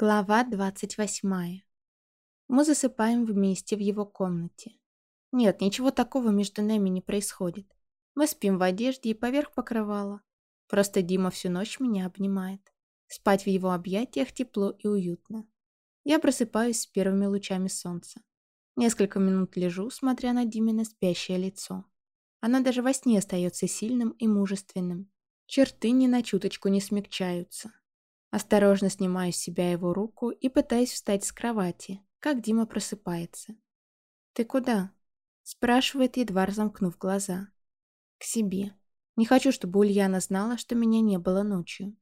Глава 28. Мы засыпаем вместе в его комнате. Нет, ничего такого между нами не происходит. Мы спим в одежде и поверх покрывала. Просто Дима всю ночь меня обнимает. Спать в его объятиях тепло и уютно. Я просыпаюсь с первыми лучами солнца. Несколько минут лежу, смотря на Димина спящее лицо. Оно даже во сне остается сильным и мужественным. Черты ни на чуточку не смягчаются. Осторожно снимаю с себя его руку и пытаюсь встать с кровати, как Дима просыпается. «Ты куда?» – спрашивает, едва разомкнув глаза. «К себе. Не хочу, чтобы Ульяна знала, что меня не было ночью».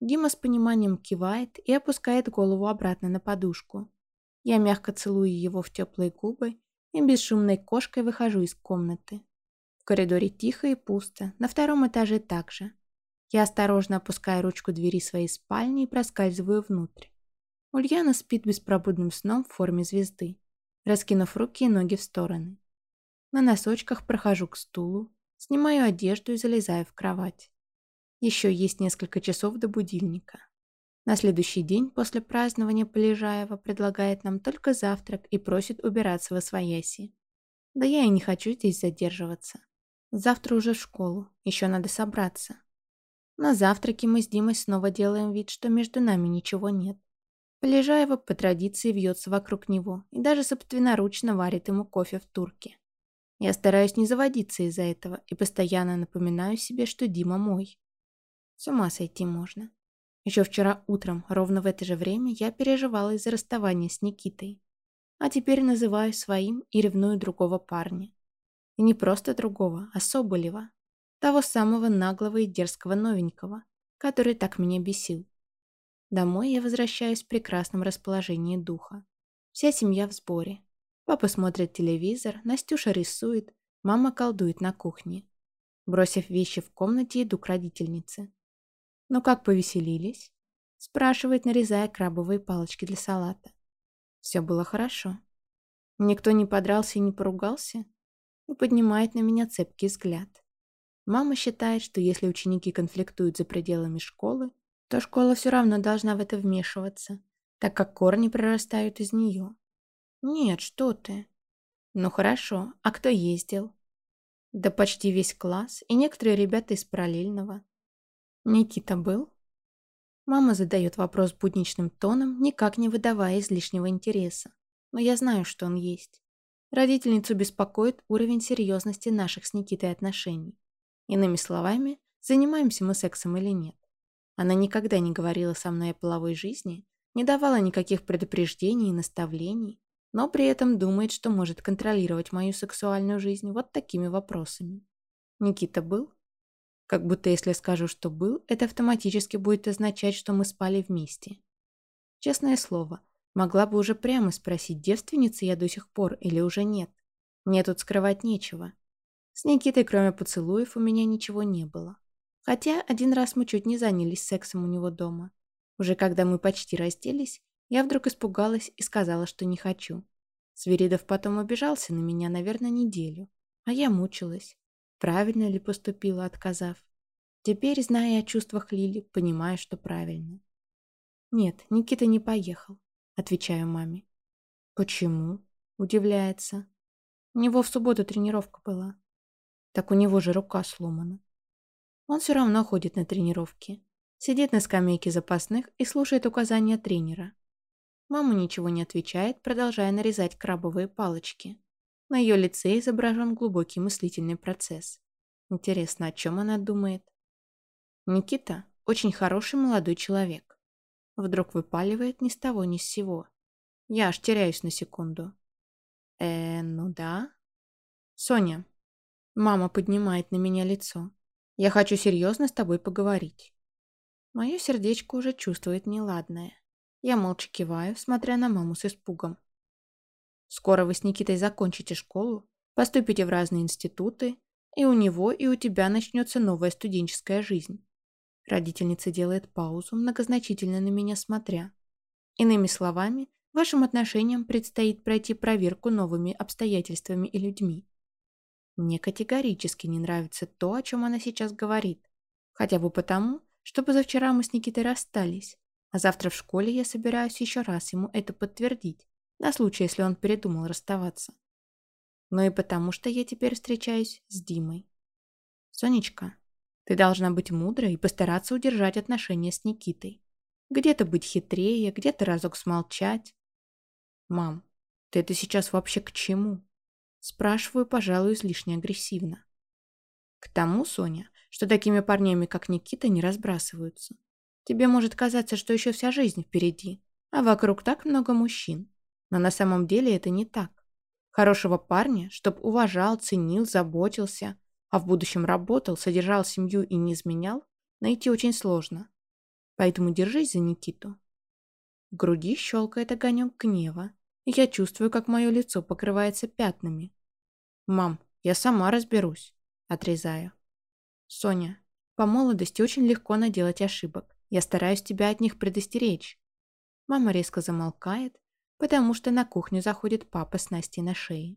Дима с пониманием кивает и опускает голову обратно на подушку. Я мягко целую его в теплые губы и бесшумной кошкой выхожу из комнаты. В коридоре тихо и пусто, на втором этаже также. Я осторожно опускаю ручку двери своей спальни и проскальзываю внутрь. Ульяна спит беспробудным сном в форме звезды, раскинув руки и ноги в стороны. На носочках прохожу к стулу, снимаю одежду и залезаю в кровать. Еще есть несколько часов до будильника. На следующий день после празднования Полежаева предлагает нам только завтрак и просит убираться во свояси. Да я и не хочу здесь задерживаться. Завтра уже в школу, еще надо собраться. На завтраке мы с Димой снова делаем вид, что между нами ничего нет. Полежаева по традиции вьется вокруг него и даже собственноручно варит ему кофе в турке. Я стараюсь не заводиться из-за этого и постоянно напоминаю себе, что Дима мой. С ума сойти можно. Еще вчера утром, ровно в это же время, я переживала из-за расставания с Никитой. А теперь называю своим и ревную другого парня. И не просто другого, а Соболева. Того самого наглого и дерзкого новенького, который так меня бесил. Домой я возвращаюсь в прекрасном расположении духа. Вся семья в сборе. Папа смотрит телевизор, Настюша рисует, мама колдует на кухне. Бросив вещи в комнате, иду к родительнице. «Ну как повеселились?» спрашивает, нарезая крабовые палочки для салата. Все было хорошо. Никто не подрался и не поругался? И поднимает на меня цепкий взгляд. Мама считает, что если ученики конфликтуют за пределами школы, то школа все равно должна в это вмешиваться, так как корни прорастают из нее. Нет, что ты. Ну хорошо, а кто ездил? Да почти весь класс и некоторые ребята из параллельного. Никита был? Мама задает вопрос будничным тоном, никак не выдавая излишнего интереса. Но я знаю, что он есть. Родительницу беспокоит уровень серьезности наших с Никитой отношений. Иными словами, занимаемся мы сексом или нет. Она никогда не говорила со мной о половой жизни, не давала никаких предупреждений и наставлений, но при этом думает, что может контролировать мою сексуальную жизнь вот такими вопросами. Никита был? Как будто если скажу, что был, это автоматически будет означать, что мы спали вместе. Честное слово, могла бы уже прямо спросить, девственница я до сих пор или уже нет. Мне тут скрывать нечего. С Никитой, кроме поцелуев, у меня ничего не было. Хотя один раз мы чуть не занялись сексом у него дома. Уже когда мы почти разделись, я вдруг испугалась и сказала, что не хочу. Свиридов потом обижался на меня, наверное, неделю. А я мучилась. Правильно ли поступила, отказав? Теперь, зная о чувствах Лили, понимаю, что правильно. «Нет, Никита не поехал», — отвечаю маме. «Почему?» — удивляется. «У него в субботу тренировка была». Так у него же рука сломана. Он все равно ходит на тренировки. Сидит на скамейке запасных и слушает указания тренера. Мама ничего не отвечает, продолжая нарезать крабовые палочки. На ее лице изображен глубокий мыслительный процесс. Интересно, о чем она думает? Никита – очень хороший молодой человек. Вдруг выпаливает ни с того ни с сего. Я аж теряюсь на секунду. Э, ну да. Соня, Мама поднимает на меня лицо. Я хочу серьезно с тобой поговорить. Мое сердечко уже чувствует неладное. Я молча киваю, смотря на маму с испугом. Скоро вы с Никитой закончите школу, поступите в разные институты, и у него, и у тебя начнется новая студенческая жизнь. Родительница делает паузу, многозначительно на меня смотря. Иными словами, вашим отношениям предстоит пройти проверку новыми обстоятельствами и людьми. Мне категорически не нравится то, о чем она сейчас говорит. Хотя бы потому, что позавчера мы с Никитой расстались. А завтра в школе я собираюсь еще раз ему это подтвердить, на случай, если он передумал расставаться. Но и потому, что я теперь встречаюсь с Димой. Сонечка, ты должна быть мудрой и постараться удержать отношения с Никитой. Где-то быть хитрее, где-то разок смолчать. Мам, ты это сейчас вообще к чему? Спрашиваю, пожалуй, излишне агрессивно. К тому, Соня, что такими парнями, как Никита, не разбрасываются. Тебе может казаться, что еще вся жизнь впереди, а вокруг так много мужчин. Но на самом деле это не так. Хорошего парня, чтоб уважал, ценил, заботился, а в будущем работал, содержал семью и не изменял, найти очень сложно. Поэтому держись за Никиту. В груди щелкает огонек гнева, я чувствую, как мое лицо покрывается пятнами. «Мам, я сама разберусь», — отрезаю. «Соня, по молодости очень легко наделать ошибок. Я стараюсь тебя от них предостеречь». Мама резко замолкает, потому что на кухню заходит папа с Настей на шее.